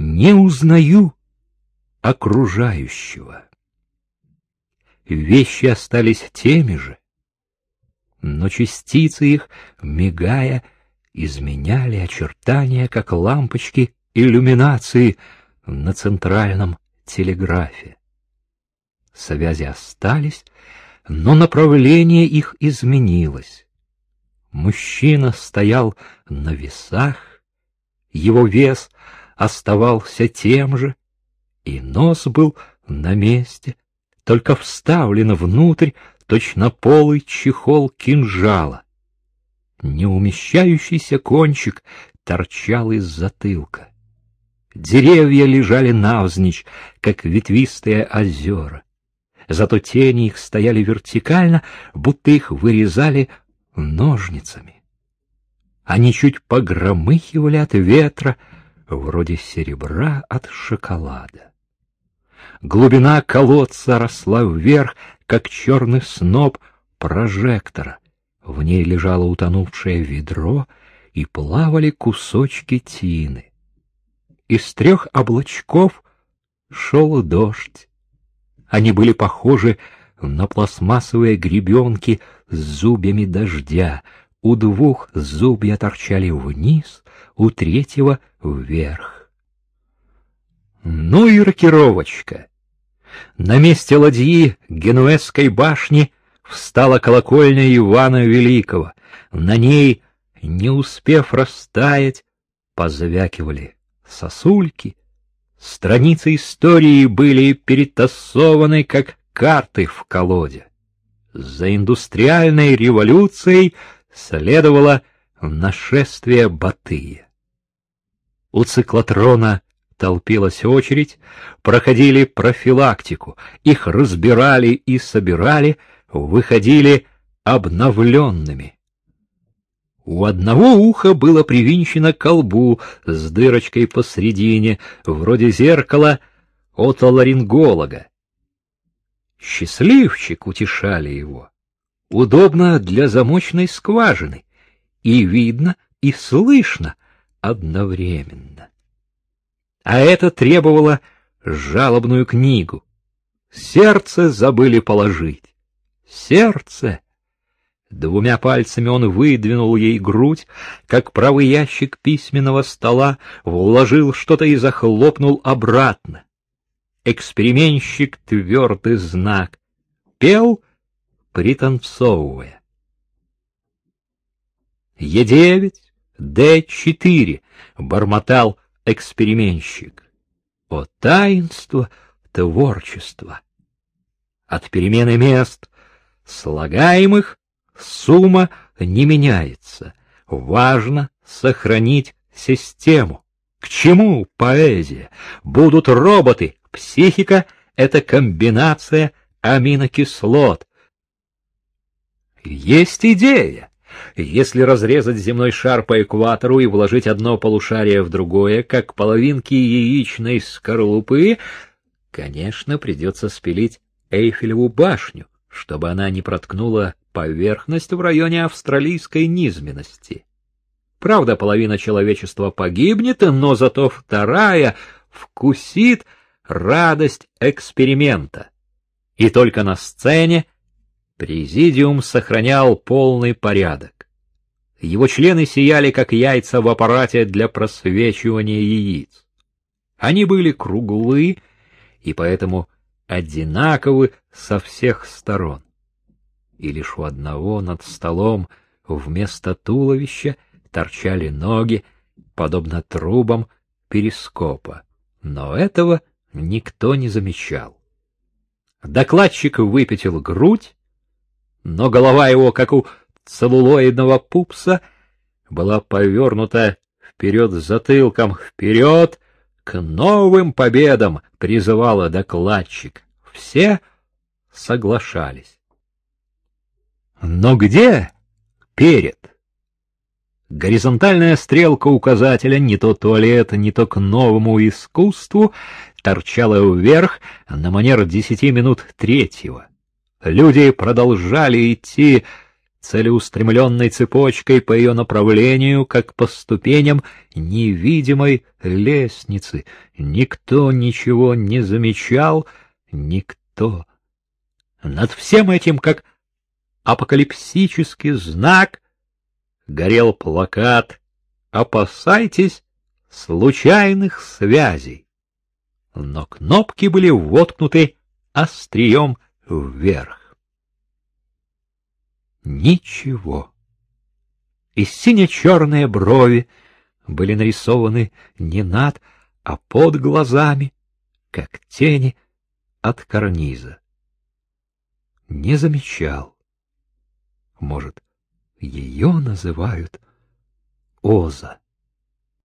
Не узнаю окружающего. Вещи остались теми же, но частицы их, мигая, изменяли очертания, как лампочки иллюминации на центральном телеграфе. Связи остались, но направление их изменилось. Мужчина стоял на весах, его вес оставался тем же, и нос был на месте, только вставлен внутрь точно полый чехол кинжала. Неумещающийся кончик торчал из затылка. Деревья лежали навзничь, как ветвистые озера. Зато тени их стояли вертикально, будто их вырезали ножницами. Они чуть погромыхивали от ветра, вроде серебра от шоколада. Глубина колодца росла вверх, как черный сноп прожектора. В ней лежало утонувшее ведро, и плавали кусочки тины. Из трех облачков шел дождь. Они были похожи на пластмассовые гребенки с зубьями дождя. У двух зубья торчали вниз, у третьего — вверх. Ну и рокировочка! На месте ладьи Генуэзской башни встала колокольня Ивана Великого. На ней, не успев растаять, позвякивали сосульки. Страницы истории были перетасованы, как карты в колоде. За индустриальной революцией следовало нашествие Батыя. У циклотрона толпилась очередь, проходили профилактику, их разбирали и собирали, выходили обновленными. У одного уха было привинчено колбу с дырочкой посредине, вроде зеркала отоларинголога. Счастливчик утешали его. Удобно для замочной скважины. И видно, и слышно одновременно. А это требовало жалобную книгу. Сердце забыли положить. Сердце! Двумя пальцами он выдвинул ей грудь, как правый ящик письменного стола, вложил что-то и захлопнул обратно. Эксперименщик твердый знак. Пел, пританцовывая. Е9, Д4, бормотал эксперименщик. О таинство творчества! От перемены мест слагаемых сумма не меняется. Важно сохранить систему. К чему поэзия? Будут роботы, Психика — это комбинация аминокислот. Есть идея. Если разрезать земной шар по экватору и вложить одно полушарие в другое, как половинки яичной скорлупы, конечно, придется спилить Эйфелеву башню, чтобы она не проткнула поверхность в районе австралийской низменности. Правда, половина человечества погибнет, но зато вторая вкусит — радость эксперимента. И только на сцене президиум сохранял полный порядок. Его члены сияли, как яйца в аппарате для просвечивания яиц. Они были круглы и поэтому одинаковы со всех сторон. И лишь у одного над столом вместо туловища торчали ноги, подобно трубам перископа. Но этого никто не замечал. Докладчик выпятил грудь, но голова его, как у целлулоидного пупса, была повернута вперед затылком, вперед к новым победам, призывала докладчик. Все соглашались. Но где перед? Горизонтальная стрелка указателя не то туалет, не то к новому искусству торчала вверх на манер десяти минут третьего. Люди продолжали идти целеустремленной цепочкой по ее направлению, как по ступеням невидимой лестницы. Никто ничего не замечал, никто. Над всем этим, как апокалипсический знак, горел плакат «Опасайтесь случайных связей». Но кнопки были воткнуты острием вверх. Ничего. И сине-черные брови были нарисованы не над, а под глазами, как тени от карниза. Не замечал. Может, ее называют Оза.